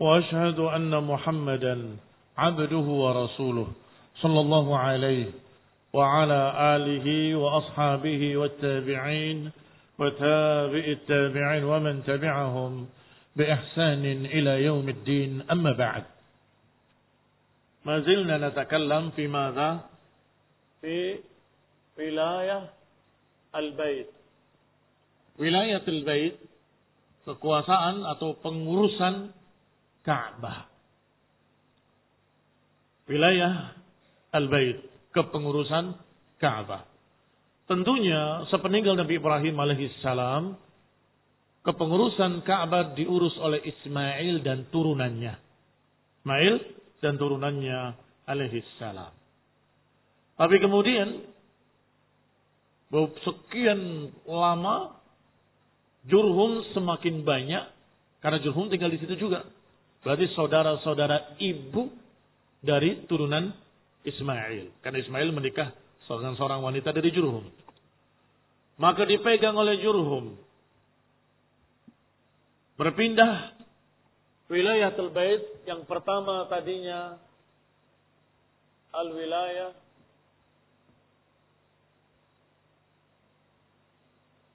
وأشهد أن محمدا عبده ورسوله صلى الله عليه وعلى آله وأصحابه والتابعين وتابع التابعين ومن تبعهم بإحسان إلى يوم الدين. أما بعد ما زلنا نتكلم في ماذا؟ في ولاية البيت. wilayah bait kekuasaan atau pengurusan Ka'bah. Wilayah al-bait kepengurusan Ka'bah. Tentunya sepeninggal Nabi Ibrahim alaihissalam kepengurusan Ka'bah diurus oleh Ismail dan turunannya. Ismail dan turunannya alaihissalam tapi kemudian sekian lama Jurhum semakin banyak karena Jurhum tinggal di situ juga. Berarti saudara-saudara ibu dari turunan Ismail. Karena Ismail menikah dengan seorang wanita dari Jurhum. Maka dipegang oleh Jurhum. Berpindah wilayah Bait yang pertama tadinya al-wilayah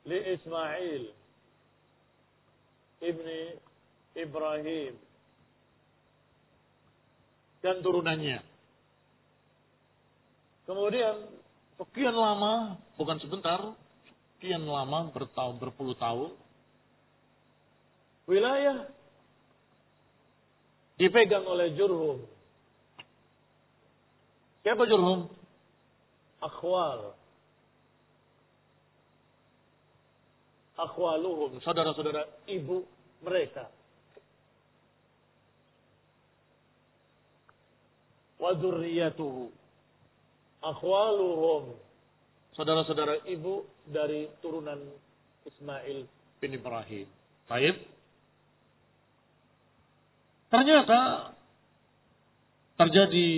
li Ismail ibni Ibrahim dan turunannya. Kemudian sekian lama, bukan sebentar, sekian lama bertahun berpuluh tahun, wilayah dipegang oleh Jurhum. Siapa Jurhum? Akhwal. Akhwaluhum, saudara-saudara ibu mereka. Wa dzurriyyatuhu. Akhwaluhum, saudara-saudara ibu dari turunan Ismail bin Ibrahim. Baik. Ternyata terjadi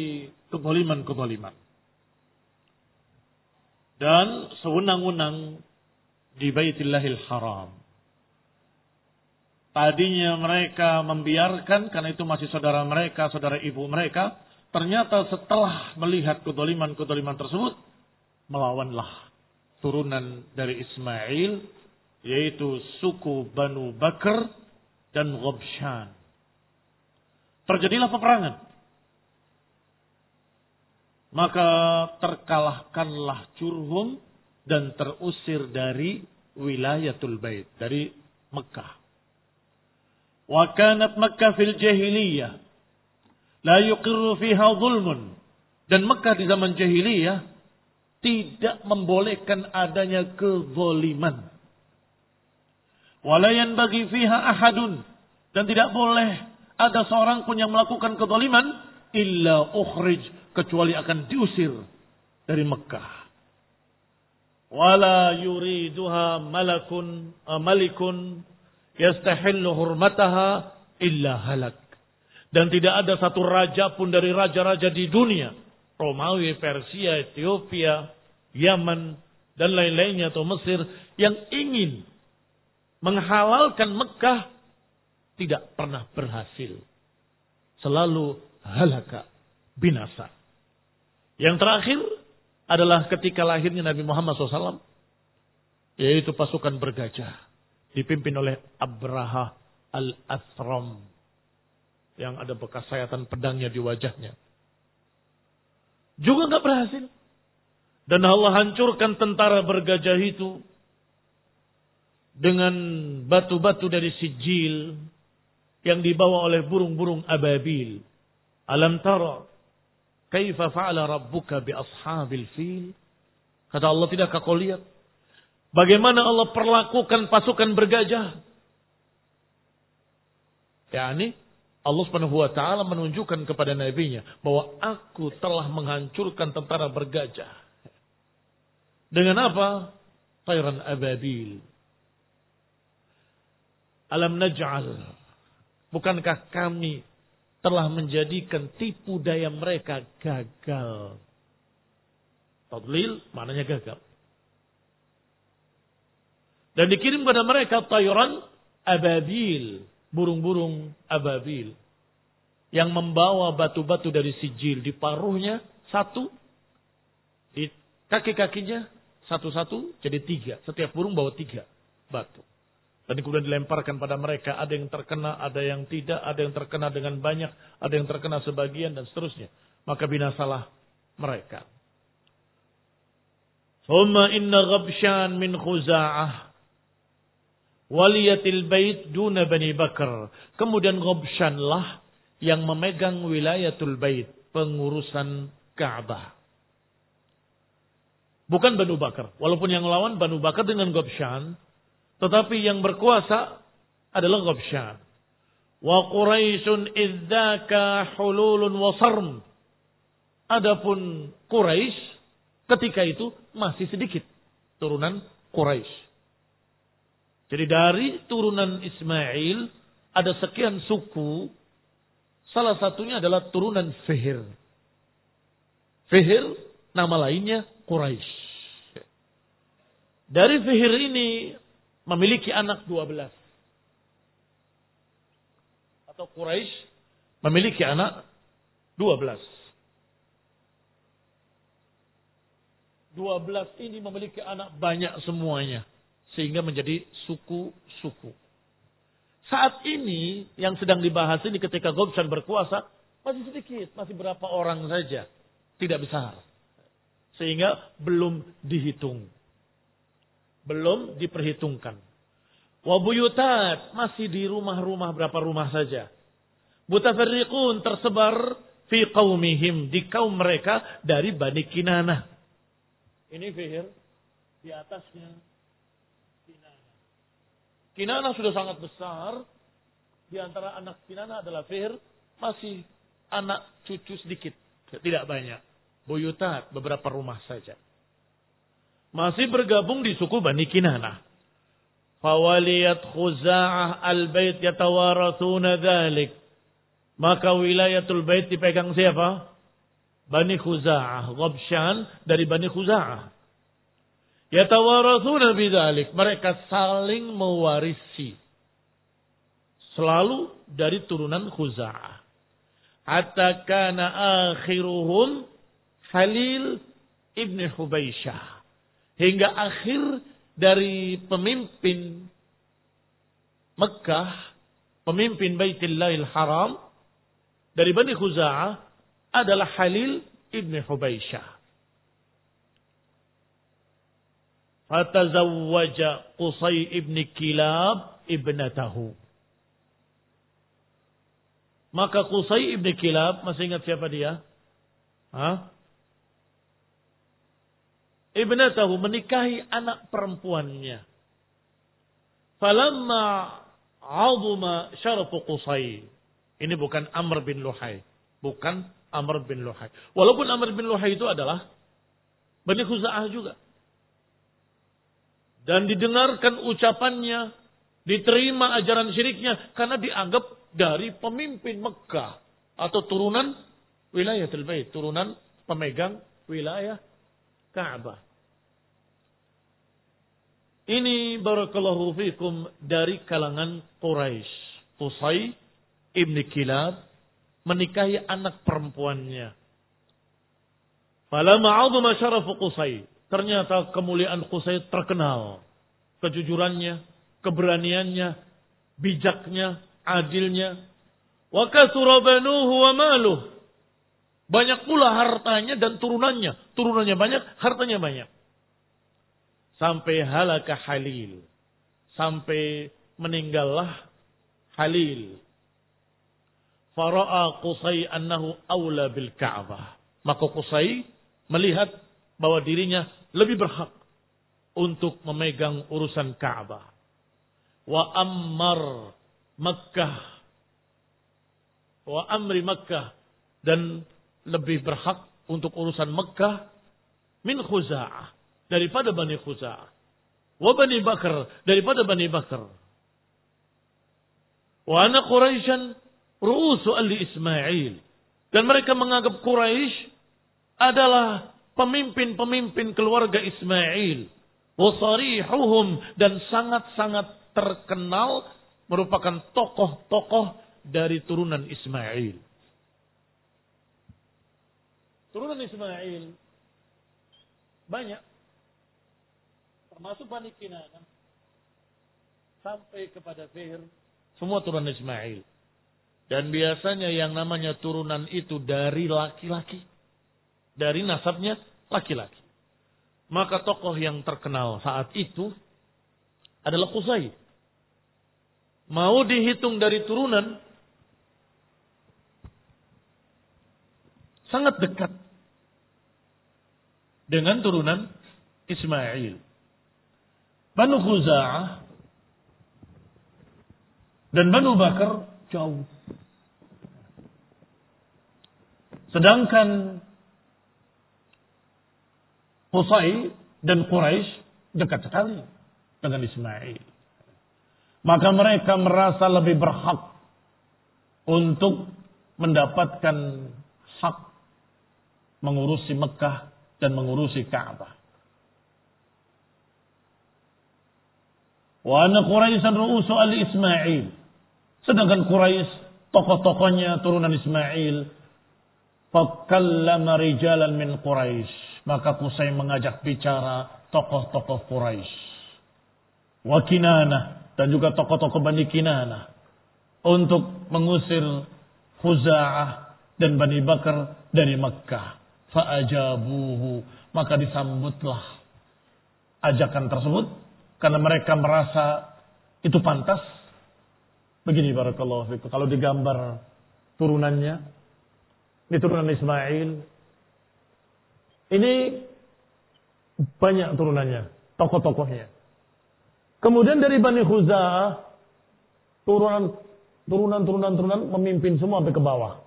keboliman-keboliman. Dan sewenang-wenang di Baitillahil Haram. Tadinya mereka membiarkan karena itu masih saudara mereka, saudara ibu mereka. Ternyata setelah melihat kedoliman-kedoliman tersebut, melawanlah turunan dari Ismail, yaitu suku Banu Bakar dan Ghabshan. Terjadilah peperangan. Maka terkalahkanlah Jurhum dan terusir dari wilayatul bait, dari Mekah. Wa kanat Makkah fil jahiliyah la yuqirru fiha zulmun. Dan Mekah di zaman jahiliyah tidak membolehkan adanya kezoliman. Walayan bagi fiha ahadun. Dan tidak boleh ada seorang pun yang melakukan kezoliman illa ukhrij kecuali akan diusir dari Mekah wala yuriduha malakun malikun yastahillu hurmataha illa halak. Dan tidak ada satu raja pun dari raja-raja di dunia, Romawi, Persia, Ethiopia, Yaman, dan lain-lainnya atau Mesir yang ingin menghalalkan Mekah tidak pernah berhasil. Selalu halaka, binasa. Yang terakhir, adalah ketika lahirnya Nabi Muhammad SAW. Yaitu pasukan bergajah. Dipimpin oleh Abraha al-Athram. Yang ada bekas sayatan pedangnya di wajahnya. Juga nggak berhasil. Dan Allah hancurkan tentara bergajah itu. Dengan batu-batu dari sijil. Yang dibawa oleh burung-burung ababil. Alam tara Kaifa fa'ala rabbuka bi ashabil fil? Kata Allah, tidakkah kau lihat? Bagaimana Allah perlakukan pasukan bergajah? Ya ini Allah Subhanahu wa taala menunjukkan kepada nabinya bahwa aku telah menghancurkan tentara bergajah. Dengan apa? Tayran ababil. Alam naj'al. Bukankah kami telah menjadikan tipu daya mereka gagal? Tadlil maknanya gagal. Dan dikirim kepada mereka tayran ababil burung-burung ababil yang membawa batu-batu dari sijil di paruhnya satu, di kaki-kakinya satu-satu jadi tiga. Setiap burung bawa tiga batu. Dan kemudian dilemparkan pada mereka. Ada yang terkena, ada yang tidak, ada yang terkena dengan banyak, ada yang terkena sebagian dan seterusnya. Maka binasalah mereka. Thumma inna ghabshan min khuza'ah waliyatil bait duna Bani Bakar. Kemudian Gobshanlah yang memegang wilayatul bait, pengurusan Ka'bah. Bukan Banu Bakar. Walaupun yang lawan Banu Bakar dengan Gobshan, tetapi yang berkuasa adalah Gobshan. Wa Quraisyun idzaka hululun wa sarm. Adapun Quraisy ketika itu masih sedikit turunan Quraisy. Jadi dari turunan Ismail ada sekian suku. Salah satunya adalah turunan Fihir. Fihir nama lainnya Quraisy. Dari Fihir ini memiliki anak 12. Atau Quraisy memiliki anak 12. 12 ini memiliki anak banyak semuanya sehingga menjadi suku-suku. Saat ini yang sedang dibahas ini ketika Gobsan berkuasa masih sedikit, masih berapa orang saja, tidak besar. Sehingga belum dihitung. Belum diperhitungkan. Wabuyutat masih di rumah-rumah berapa rumah saja. Mutafarriqun tersebar fi qaumihim di kaum mereka dari Bani Kinana. Ini fihir di atasnya Kinana sudah sangat besar. Di antara anak Kinana adalah Fir. Masih anak cucu sedikit. Tidak banyak. Buyutat, beberapa rumah saja. Masih bergabung di suku Bani Kinana. Fawaliyat khuza'ah al-bait yatawarathuna dhalik. Maka wilayatul bait dipegang siapa? Bani Khuza'ah. Ghabshan dari Bani Khuza'ah. Yatawarathuna bidzalik. Mereka saling mewarisi. Selalu dari turunan Khuza'ah. Hatta kana akhiruhum Halil ibn Hubaisyah. Hingga akhir dari pemimpin Mekah, pemimpin Baitillahil Haram dari Bani Khuza'ah adalah Halil ibn Hubaisyah. Fatazawwaja Qusay ibn Kilab ibnatahu. Maka Qusay ibn Kilab, masih ingat siapa dia? Hah? Ibnatahu menikahi anak perempuannya. Falamma azuma syarafu Qusay. Ini bukan Amr bin Luhai. Bukan Amr bin Luhai. Walaupun Amr bin Luhai itu adalah Bani Khuza'ah juga dan didengarkan ucapannya, diterima ajaran syiriknya karena dianggap dari pemimpin Mekah atau turunan wilayah Bait, turunan pemegang wilayah Ka'bah. Ini barakallahu fikum dari kalangan Quraisy. Qusay ibn Kilab menikahi anak perempuannya. Falamma 'azama syarafu Qusay Ternyata kemuliaan Qusay terkenal. Kejujurannya, keberaniannya, bijaknya, adilnya. Wa kasurabanuhu wa maluh. Banyak pula hartanya dan turunannya. Turunannya banyak, hartanya banyak. Sampai halaka Halil. Sampai meninggallah Halil. Fara'a Qusay annahu awla bil Ka'bah. Maka Qusay melihat bahwa dirinya lebih berhak untuk memegang urusan Ka'bah. Wa ammar Makkah wa amri Makkah dan lebih berhak untuk urusan Mekah min Khuza'ah daripada Bani Khuza'ah. Wa Bani Bakar daripada Bani Bakar. Wa ana Quraisyan ru'usu ali Ismail. Dan mereka menganggap Quraisy adalah pemimpin-pemimpin keluarga Ismail. Wasarihuhum dan sangat-sangat terkenal merupakan tokoh-tokoh dari turunan Ismail. Turunan Ismail banyak. Termasuk Bani Kinana. Sampai kepada Fir. Semua turunan Ismail. Dan biasanya yang namanya turunan itu dari laki-laki. Dari nasabnya laki-laki. Maka tokoh yang terkenal saat itu adalah Qusay. Mau dihitung dari turunan sangat dekat dengan turunan Ismail. Banu Khuza'ah dan Banu Bakar jauh. Sedangkan Qusay dan Quraisy dekat sekali dengan Ismail. Maka mereka merasa lebih berhak untuk mendapatkan hak mengurusi Mekah dan mengurusi Ka'bah. Wa anna Quraisyan ru'usu al-Ismail. Sedangkan Quraisy tokoh-tokohnya turunan Ismail. Fakallama rijalan min Quraisy. Maka Qusay mengajak bicara tokoh-tokoh Quraisy. Wa Kinanah dan juga tokoh-tokoh Bani Kinanah. Untuk mengusir Khuza'ah dan Bani Bakar dari Mekkah fa'ajabuhu. Maka disambutlah ajakan tersebut. Karena mereka merasa itu pantas. Begini barakallahu fikum. Kalau digambar turunannya ini turunan Ismail ini banyak turunannya tokoh-tokohnya kemudian dari Bani Khuza'ah turunan turunan turunan turunan memimpin semua sampai ke bawah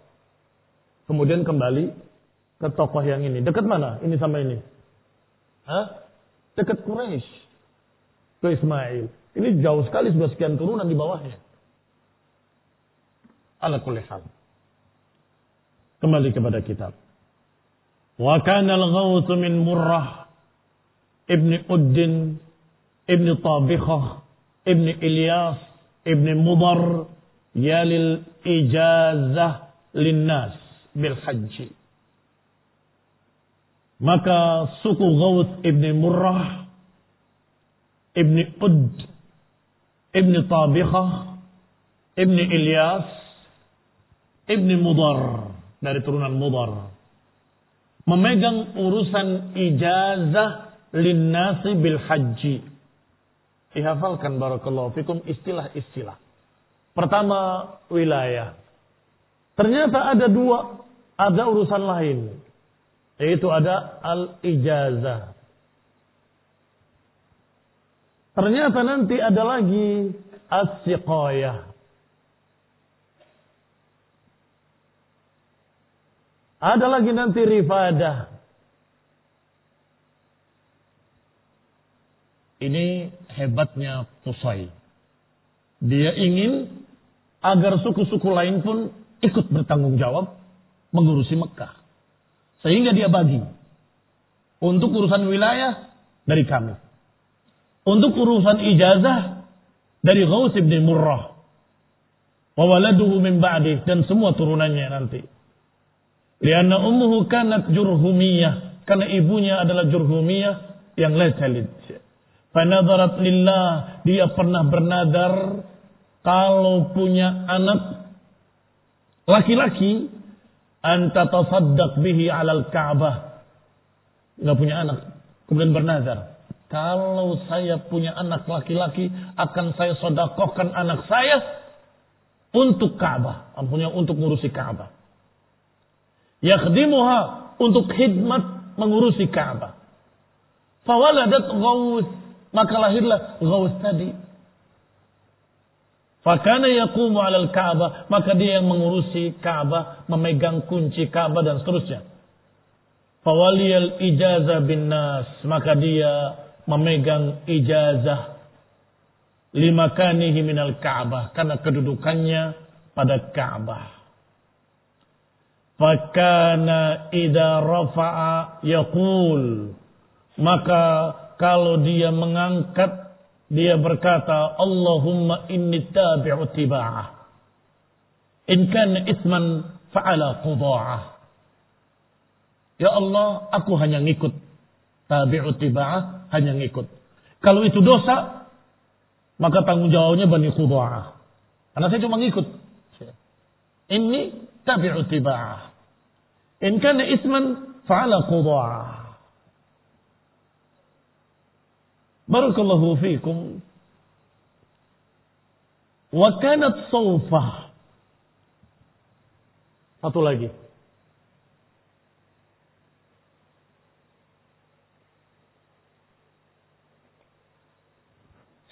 kemudian kembali ke tokoh yang ini. Dekat mana? Ini sama ini. Hah? Dekat Quraisy. Ke Ismail. Ini jauh sekali sudah sekian turunan di bawahnya. Ala kulli hal. Kembali kepada kitab. Wa kana al-ghawth min Murrah ibni Uddin ibni Tabikhah ibni Ilyas ibni Mudar yalil ijazah linnas bil haji. Maka suku Gawth ibni Murrah, ibni Ud, ibni Tabikhah, ibni Ilyas, ibni Mudar dari turunan Mudar. Memegang urusan ijazah linnasi bil haji. Dihafalkan barakallahu fikum istilah-istilah. Pertama wilayah. Ternyata ada dua, ada urusan lain. Yaitu ada al-ijazah. Ternyata nanti ada lagi as-siqayah. Ada lagi nanti rifadah. Ini hebatnya Qusay. Dia ingin agar suku-suku lain pun ikut bertanggung jawab mengurusi Mekah. Sehingga dia bagi. Untuk urusan wilayah dari kami. Untuk urusan ijazah dari Ghaus bin Murrah. Wa min dan semua turunannya nanti. Lianna ummuhu kanat jurhumiyah. Karena ibunya adalah jurhumiyah yang la talid. Fanadarat lillah. Dia pernah bernadar kalau punya anak laki-laki anta tasaddaq bihi alal Ka'bah. Enggak punya anak. Kemudian bernazar. Kalau saya punya anak laki-laki, akan saya sodakohkan anak saya untuk Ka'bah. Ampunya untuk ngurusi Ka'bah. Yakhdimuha untuk khidmat mengurusi Ka'bah. Fawaladat ghaus. Maka lahirlah ghaus tadi. Fakana yaqumu 'alal Ka'bah, maka dia yang mengurusi Ka'bah, memegang kunci Ka'bah dan seterusnya. Fawaliyal ijazah bin nas, maka dia memegang ijazah lima kanihi minal Ka'bah karena kedudukannya pada Ka'bah. Fakana idza rafa'a yaqul maka kalau dia mengangkat dia berkata, Allahumma inni tabi'u tiba'ah. In kana isman fa'ala qudha'ah. Ya Allah, aku hanya ngikut. Tabi'u tiba'ah, hanya ngikut. Kalau itu dosa, maka tanggung jawabnya Bani Qudha'ah. Karena saya cuma ngikut. Ini tabi'u tiba'ah. In kana isman fa'ala qudha'ah. Barakallahu fiikum. Wa kanat sawfah. Satu lagi.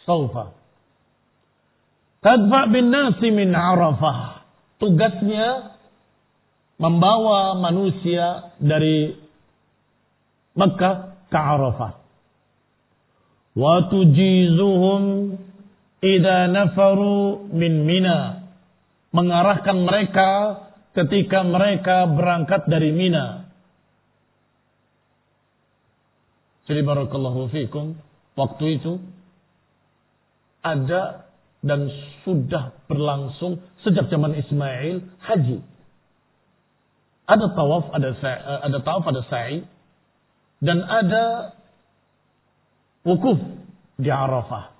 Sawfa. Tadfa bin nasi min Arafah. Tugasnya membawa manusia dari Mekah ke Arafah. Wa tujizuhum idza nafaru min Mina. Mengarahkan mereka ketika mereka berangkat dari Mina. Jadi barakallahu fikum waktu itu ada dan sudah berlangsung sejak zaman Ismail haji ada tawaf ada ada tawaf ada sa'i dan ada wukuf di Arafah.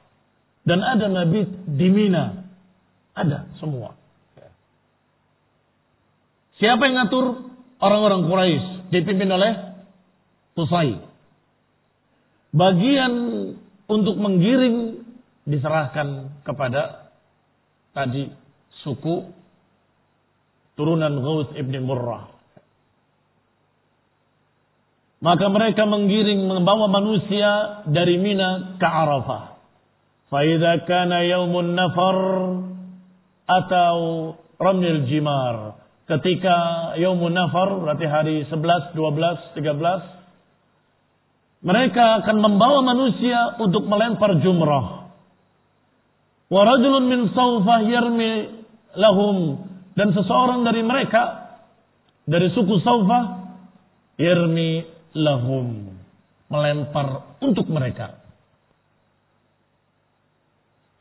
Dan ada Nabi di Mina. Ada semua. Siapa yang ngatur? Orang-orang Quraisy dipimpin oleh Tusai. Bagian untuk menggiring diserahkan kepada tadi suku turunan Ghaus ibn Murrah. Maka mereka menggiring membawa manusia dari Mina ke Arafah. Faidha kana yaumun nafar atau ramil jimar. Ketika yaumun nafar, berarti hari 11, 12, 13. Mereka akan membawa manusia untuk melempar jumrah. Warajulun min sawfah yarmi lahum. Dan seseorang dari mereka, dari suku sawfah, yarmi lahum melempar untuk mereka.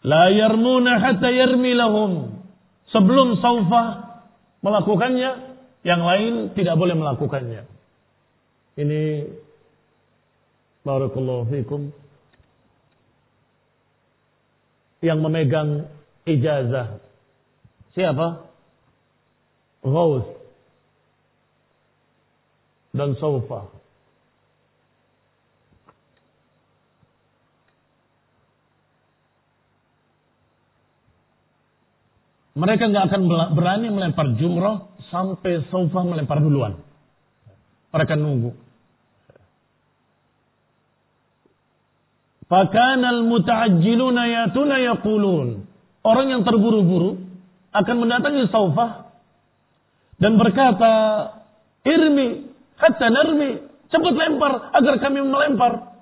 La yarmuna hatta yarmi lahum. Sebelum saufa melakukannya yang lain tidak boleh melakukannya. Ini barakallahu fikum. Yang memegang ijazah. Siapa? Ghaus. Dan Saufa Mereka nggak akan berani melempar jumroh sampai sofa melempar duluan. Mereka nunggu. Fakanal muta'ajjiluna yatuna yaqulun. Orang yang terburu-buru akan mendatangi Saufah dan berkata, "Irmi hatta narmi." Cepat lempar agar kami melempar.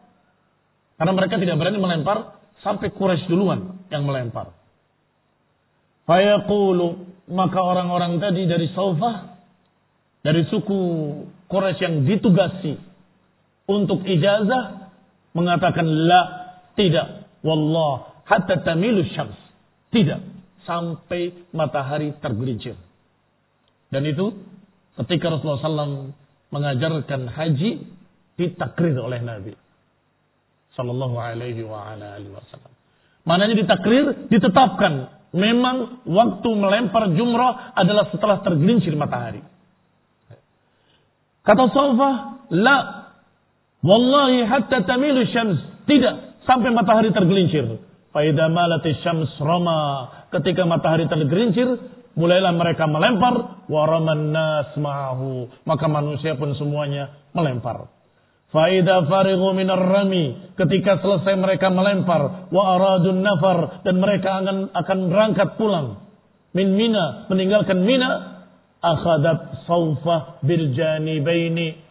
Karena mereka tidak berani melempar sampai Quraisy duluan yang melempar. Fayaqulu. Maka orang-orang tadi dari Saufah dari suku Quraisy yang ditugasi untuk ijazah mengatakan la tidak. Wallah. Hatta tamilu syams. Tidak. Sampai matahari tergelincir. Dan itu ketika Rasulullah SAW mengajarkan haji ditakrir oleh Nabi Sallallahu alaihi wa ala alihi wasallam. Mananya ditakrir, ditetapkan memang waktu melempar jumrah adalah setelah tergelincir matahari. Kata Saufa, la. Wallahi hatta tamilu syams. Tidak. Sampai matahari tergelincir. Faida malati syams rama. Ketika matahari tergelincir, mulailah mereka melempar. Waraman nas ma'ahu. Maka manusia pun semuanya melempar. Faida farigu minar rami. Ketika selesai mereka melempar. Wa aradun nafar. Dan mereka akan, akan berangkat pulang. Min mina. Meninggalkan mina. Akhadat saufah biljanibaini.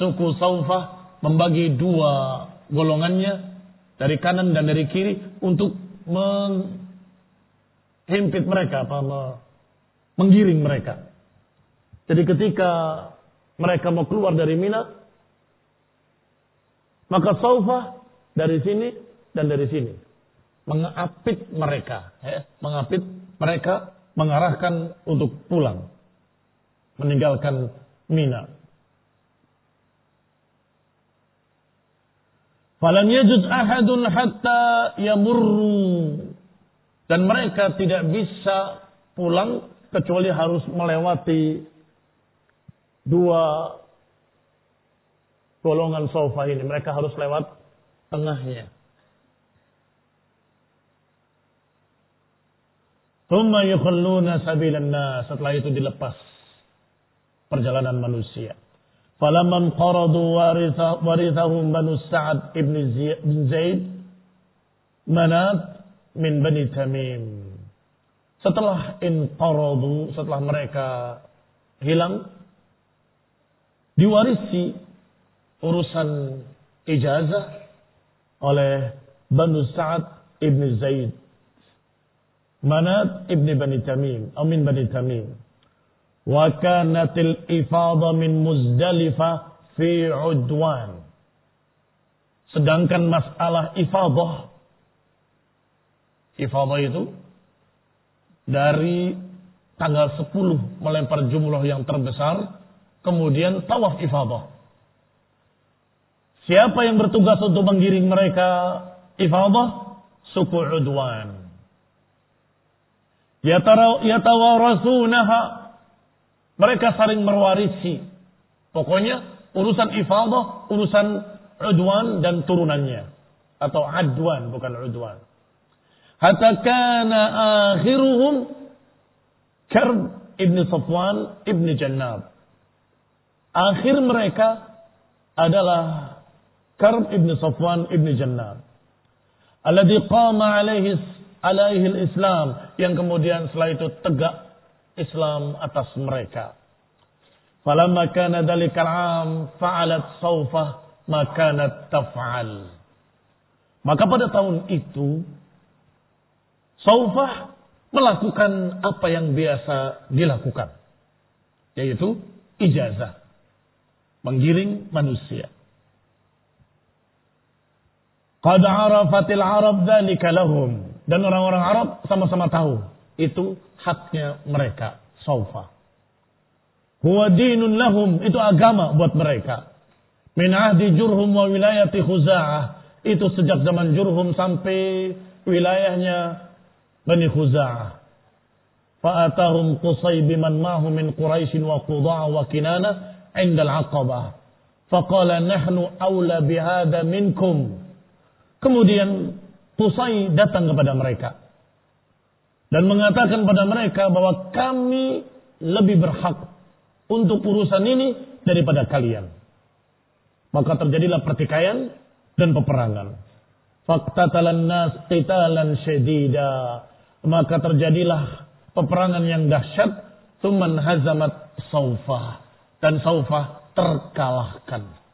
Suku saufah membagi dua golongannya. Dari kanan dan dari kiri. Untuk menghimpit mereka. Apa, menggiring mereka. Jadi ketika mereka mau keluar dari mina maka saufa dari sini dan dari sini. Mengapit mereka. Ya, mengapit mereka mengarahkan untuk pulang. Meninggalkan Mina. Falan yajud ahadun hatta yamurru. Dan mereka tidak bisa pulang kecuali harus melewati dua golongan sofa ini. Mereka harus lewat tengahnya. Thumma yukhalluna sabilan nas. Setelah itu dilepas perjalanan manusia. Falamman qaradu warithahum banu Sa'ad ibn Zaid manat min bani Tamim. Setelah inqaradu, setelah mereka hilang, diwarisi urusan ijazah oleh Banu Sa'ad ibn Zaid. Manat ibn Bani Tamim. Amin Bani Tamim. Wa kanatil ifada min Muzdalifah fi udwan. Sedangkan masalah ifadah. Ifadah itu dari tanggal 10 melempar jumlah yang terbesar. Kemudian tawaf ifadah. Siapa yang bertugas untuk menggiring mereka ifadah? Suku Udwan. Yatawarasunaha. Mereka saling mewarisi. Pokoknya urusan ifadah, urusan Udwan dan turunannya. Atau Adwan, bukan Udwan. Hatta kana akhiruhum Karb ibn Safwan ibn Jannab. Akhir mereka adalah Karb ibn Safwan ibn Jannah. Alladhi qama alaihi alaihi islam yang kemudian setelah itu tegak Islam atas mereka. Falamma kana dalikal am fa'alat sawfah makanat taf'al. Maka pada tahun itu Saufah melakukan apa yang biasa dilakukan. Yaitu ijazah. Menggiring manusia. Qad arafatil Arab dzalika lahum. Dan orang-orang Arab sama-sama tahu itu haknya mereka, saufa. Huwa dinun lahum, itu agama buat mereka. Min ahdi Jurhum wa wilayati Khuza'ah. Itu sejak zaman Jurhum sampai wilayahnya Bani Khuza'ah. Fa'atahum Qusay biman mahu min Quraisy wa Qudaa wa Kinana inda al-Aqabah. Faqala nahnu awla bihada minkum. Kemudian Qusay datang kepada mereka dan mengatakan pada mereka bahwa kami lebih berhak untuk urusan ini daripada kalian. Maka terjadilah pertikaian dan peperangan. Faktatalan nas qitalan syedida. Maka terjadilah peperangan yang dahsyat. Tuman hazamat saufah. Dan saufah terkalahkan.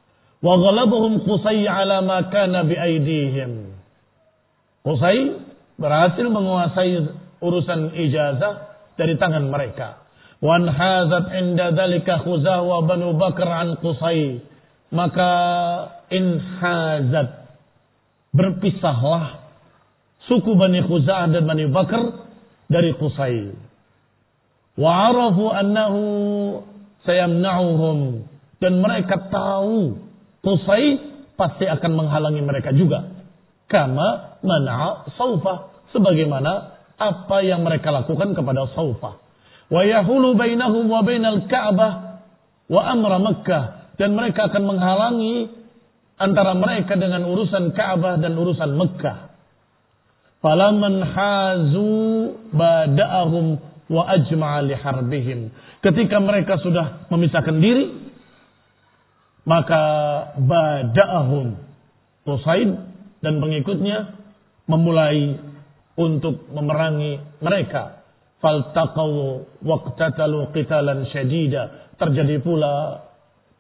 Qusay ala ma kana bi aidihim. Qusay berhasil menguasai urusan ijazah dari tangan mereka. Wan hazat inda dalika Khuzah wa Banu Bakar an Qusay. Maka in hazat berpisahlah suku Bani Khuzah dan Bani Bakar dari Qusay. Wa arafu annahu sayamna'uhum dan mereka tahu Qusay pasti akan menghalangi mereka juga. Kama mana'a saufa. Sebagaimana apa yang mereka lakukan kepada saufa. Wa yahulu bainahum wa bainal ka'bah wa amra Makkah. Dan mereka akan menghalangi antara mereka dengan urusan Ka'bah dan urusan Mekah. Falaman hazu bada'ahum wa ajma'a li harbihim. Ketika mereka sudah memisahkan diri, Maka bada'ahum Qusaid dan pengikutnya memulai untuk memerangi mereka. Faltaqaw waqtatalu qitalan syadida. Terjadi pula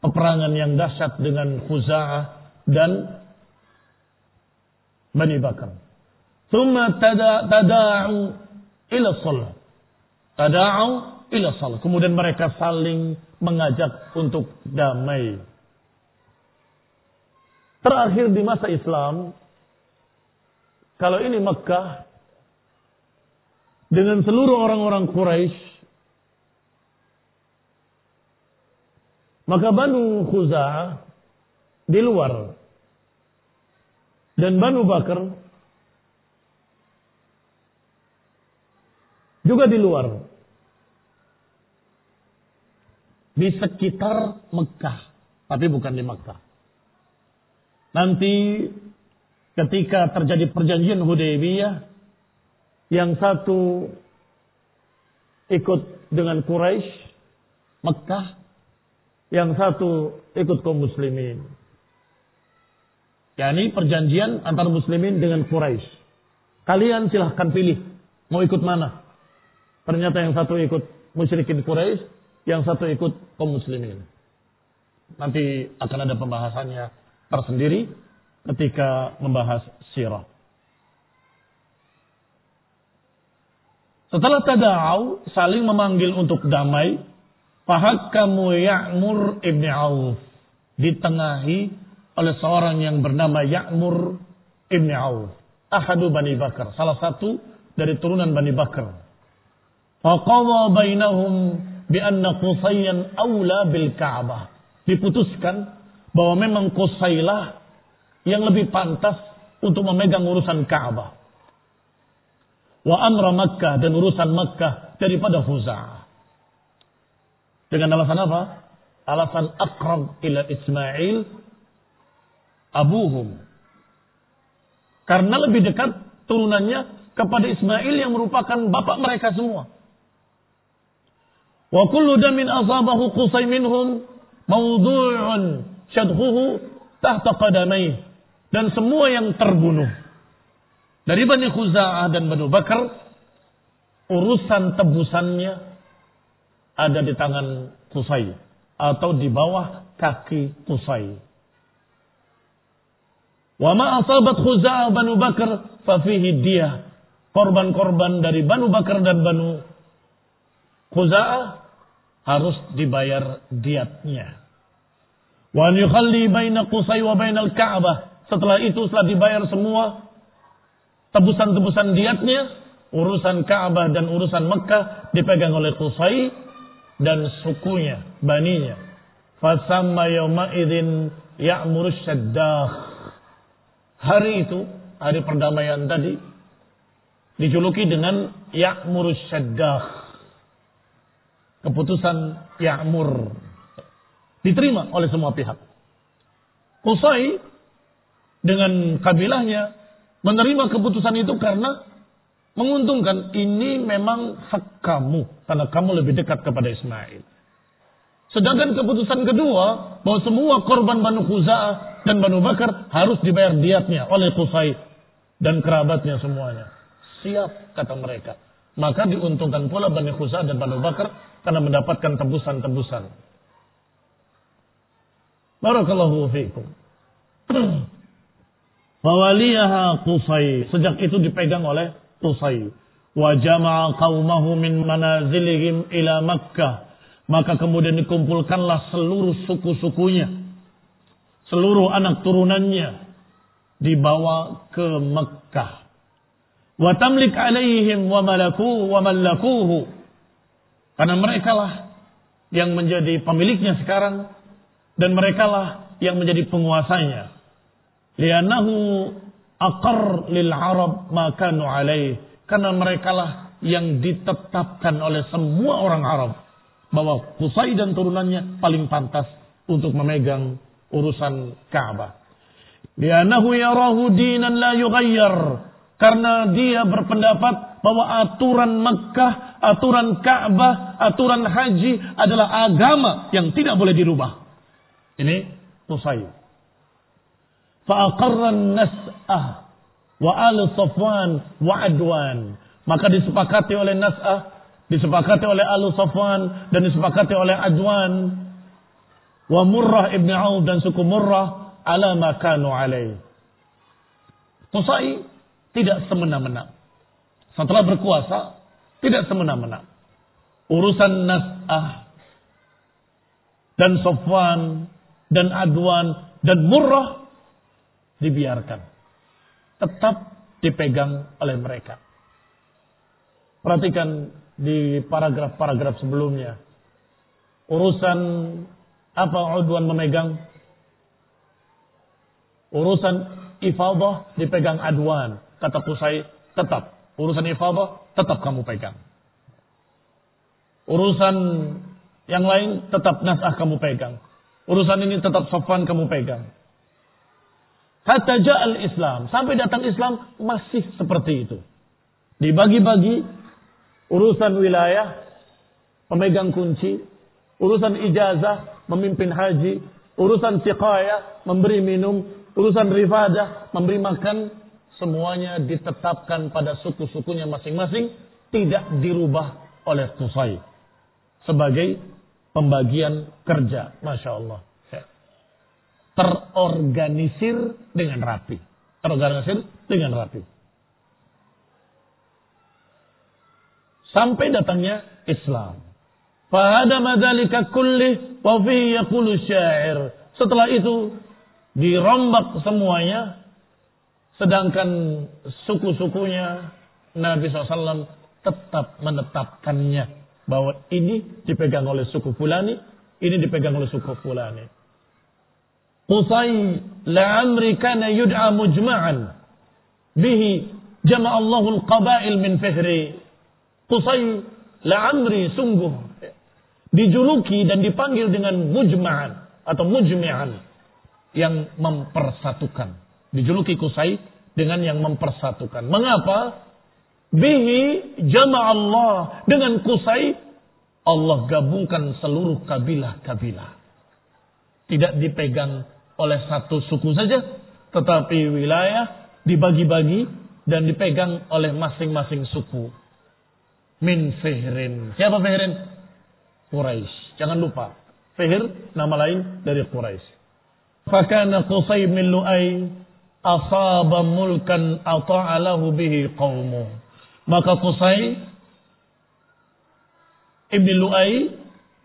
peperangan yang dahsyat dengan Khuza'ah dan Bani Bakar. Thumma tada'u ila salat. Tada'u ila salat. Kemudian mereka saling mengajak untuk damai. Terakhir di masa Islam, kalau ini Mekah, dengan seluruh orang-orang Quraisy, maka Banu Khuza'ah di luar dan Banu Bakar juga di luar di sekitar Mekah tapi bukan di Mekah Nanti ketika terjadi perjanjian Hudaybiyah, yang satu ikut dengan Quraisy, Mekah, yang satu ikut kaum muslimin. Yani perjanjian antara muslimin dengan Quraisy. Kalian silahkan pilih mau ikut mana. Ternyata yang satu ikut musyrikin Quraisy, yang satu ikut kaum muslimin. Nanti akan ada pembahasannya tersendiri ketika membahas sirah. Setelah tada'au, saling memanggil untuk damai, kamu Ya'mur ibni Auf. Ditengahi oleh seorang yang bernama Ya'mur ibni Auf. Ahadu Bani Bakar. Salah satu dari turunan Bani Bakar. Faqawa bainahum bi anna Qusayyan awla bil Ka'bah. Diputuskan bahwa memang Qusailah yang lebih pantas untuk memegang urusan Ka'bah. Wa amra Makkah dan urusan Makkah daripada Huza. Dengan alasan apa? Alasan akrab ila Ismail abuhum. Karena lebih dekat turunannya kepada Ismail yang merupakan bapak mereka semua. Wa kullu damin asabahu qusay minhum mawdu'un syadhuhu tahta qadamai dan semua yang terbunuh dari Bani Khuza'ah dan Bani Bakar urusan tebusannya ada di tangan Qusay atau di bawah kaki Qusay. Wa ma asabat Khuza'ah Banu Bakar fa fihi dia. Korban-korban dari Banu Bakar dan Banu Khuza'ah harus dibayar diatnya. Wa yukhalli baina Qusay wa bainal Ka'bah. Setelah itu setelah dibayar semua tebusan-tebusan diatnya, urusan Ka'bah dan urusan Mekah dipegang oleh Qusay dan sukunya, baninya. Fasamma yawma idzin ya'muru syaddah. Hari itu, hari perdamaian tadi dijuluki dengan ya'muru syaddah. Keputusan ya'mur Diterima oleh semua pihak. Qusay dengan kabilahnya menerima keputusan itu karena menguntungkan ini memang hak kamu karena kamu lebih dekat kepada Ismail. Sedangkan keputusan kedua bahwa semua korban Banu Khuza'ah dan Banu Bakar harus dibayar diatnya oleh Qusay dan kerabatnya semuanya. Siap kata mereka. Maka diuntungkan pula Bani Khuza'ah dan Banu Bakar karena mendapatkan tebusan-tebusan. Barakallahu fiikum. Fawaliyaha Qusay. Sejak itu dipegang oleh Qusay. Wa jama'a qawmahu min manazilihim ila Makkah. Maka kemudian dikumpulkanlah seluruh suku-sukunya. Seluruh anak turunannya. Dibawa ke Makkah. Wa tamlik alaihim wa malaku wa malakuhu. Karena mereka lah yang menjadi pemiliknya sekarang dan merekalah yang menjadi penguasanya. Lianahu akar lil Arab makanu alaih. Karena merekalah yang ditetapkan oleh semua orang Arab bahwa Qusay dan turunannya paling pantas untuk memegang urusan Ka'bah. Lianahu yarahu dinan la yughayyar. Karena dia berpendapat bahwa aturan Mekah, aturan Ka'bah, aturan haji adalah agama yang tidak boleh dirubah. Ini Qusay. Fa'aqarra nas'ah wa al Safwan wa Adwan. Maka disepakati oleh Nas'ah, disepakati oleh al Safwan dan disepakati oleh Adwan wa Murrah ibn Auf dan suku Murrah ala makanu alaih. Qusay tidak semena-mena. Setelah berkuasa, tidak semena-mena. Urusan Nas'ah dan Sofwan dan Adwan dan Murrah dibiarkan. Tetap dipegang oleh mereka. Perhatikan di paragraf-paragraf sebelumnya. Urusan apa Adwan memegang? Urusan ifadah dipegang Adwan. Kata Kusai, tetap. Urusan ifadah tetap kamu pegang. Urusan yang lain tetap nasah kamu pegang. Urusan ini tetap sofan kamu pegang. Hatta ja'al Islam. Sampai datang Islam masih seperti itu. Dibagi-bagi urusan wilayah, pemegang kunci, urusan ijazah, memimpin haji, urusan siqaya, memberi minum, urusan rifadah, memberi makan, semuanya ditetapkan pada suku-sukunya masing-masing, tidak dirubah oleh Qusay. Sebagai pembagian kerja. Masya Allah. Terorganisir dengan rapi. Terorganisir dengan rapi. Sampai datangnya Islam. Fahada madalika kulli wa yaqulu syair. Setelah itu dirombak semuanya. Sedangkan suku-sukunya Nabi SAW tetap menetapkannya bahwa ini dipegang oleh suku fulani, ini dipegang oleh suku fulani. Qusay la'amri kana yud'a mujma'an bihi jama'a Allahu al-qabail min fihri. Qusay la'amri sungguh dijuluki dan dipanggil dengan mujma'an atau mujmi'an yang mempersatukan. Dijuluki Qusay dengan yang mempersatukan. Mengapa? Bihi jama Allah. Dengan kusai Allah gabungkan seluruh kabilah-kabilah. Tidak dipegang oleh satu suku saja. Tetapi wilayah dibagi-bagi dan dipegang oleh masing-masing suku. Min Fihrin. Siapa Fihrin? Quraisy. Jangan lupa. Fihir nama lain dari Quraisy. Fakana Qusay min Lu'ay asaba mulkan ata'alahu bihi qawmuh. Maka Qusay Ibn Lu'ay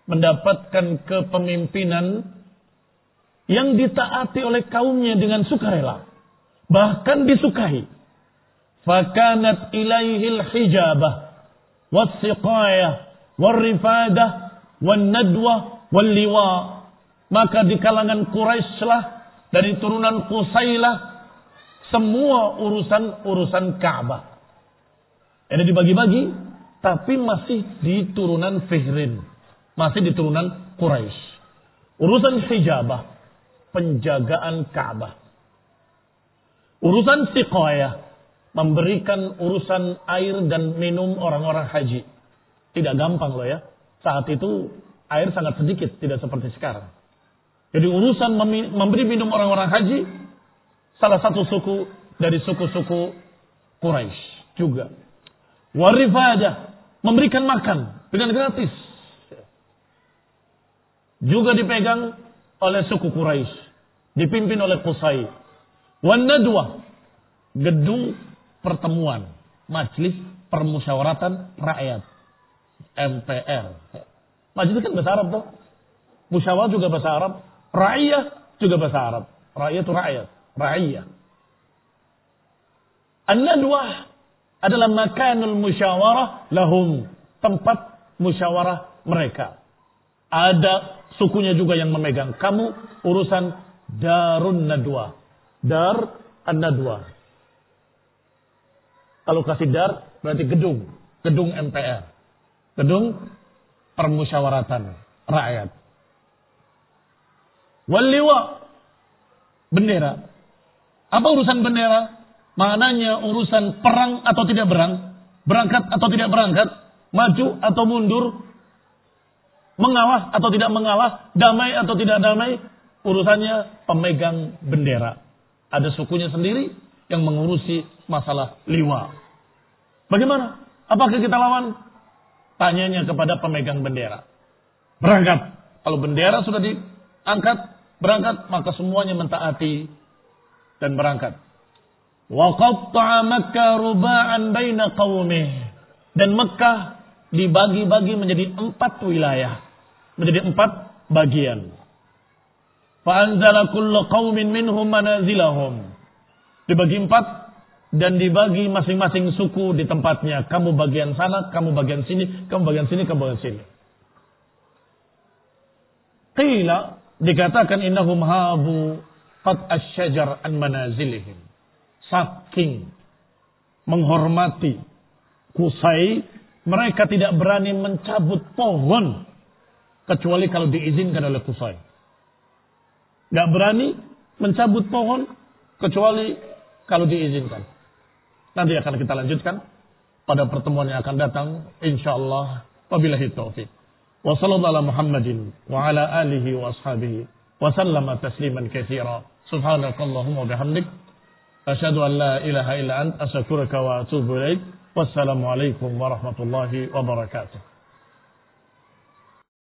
mendapatkan kepemimpinan yang ditaati oleh kaumnya dengan sukarela. Bahkan disukai. Fakanat ilaihil hijabah. Wassiqayah. Warrifadah. Wannadwah. Walliwa. Maka di kalangan Quraisy lah. Dari turunan Qusaylah. Semua urusan-urusan Ka'bah. Ini dibagi-bagi, tapi masih di turunan Fihrin. Masih di turunan Quraisy. Urusan hijabah, penjagaan Ka'bah. Urusan siqayah, memberikan urusan air dan minum orang-orang haji. Tidak gampang loh ya. Saat itu air sangat sedikit, tidak seperti sekarang. Jadi urusan memberi minum orang-orang haji, salah satu suku dari suku-suku Quraisy juga. Warifadah. Memberikan makan dengan gratis. Juga dipegang oleh suku Quraisy, dipimpin oleh Qusay. Wan nadwa, gedung pertemuan, majelis permusyawaratan rakyat. MPR. Majelis kan bahasa Arab tuh. Musyawarah juga bahasa Arab. Rakyat juga bahasa Arab. Rakyat itu rakyat. Rakyat. An-nadwah adalah makanul musyawarah lahum. Tempat musyawarah mereka. Ada sukunya juga yang memegang. Kamu urusan darun nadwa. Dar an-nadwa. Kalau kasih dar berarti gedung. Gedung MPR. Gedung permusyawaratan rakyat. Waliwa. Bendera. Apa urusan bendera? Maknanya urusan perang atau tidak berang, berangkat atau tidak berangkat, maju atau mundur, mengalah atau tidak mengalah, damai atau tidak damai, urusannya pemegang bendera. Ada sukunya sendiri yang mengurusi masalah liwa. Bagaimana? Apakah kita lawan? Tanyanya kepada pemegang bendera. Berangkat. Kalau bendera sudah diangkat, berangkat, maka semuanya mentaati dan berangkat. Wa qatta'a Makkah ruba'an baina qaumih. Dan Mekah dibagi-bagi menjadi empat wilayah. Menjadi empat bagian. Fa'anzala kullu qaumin minhum manazilahum. Dibagi empat dan dibagi masing-masing suku di tempatnya. Kamu bagian sana, kamu bagian sini, kamu bagian sini, kamu bagian sini. Qila dikatakan innahum habu qad asyajar an manazilihim saking menghormati Kusai, mereka tidak berani mencabut pohon kecuali kalau diizinkan oleh Kusai. Gak berani mencabut pohon kecuali kalau diizinkan. Nanti akan kita lanjutkan pada pertemuan yang akan datang insyaallah wabillahi taufik. Wa sallallahu Muhammadin wa ala alihi wa ashabihi wa sallama tasliman katsira. Subhanakallahumma wa bihamdik أشهد أن لا إله إلا أنت أشكرك وأتوب إليك والسلام عليكم ورحمة الله وبركاته.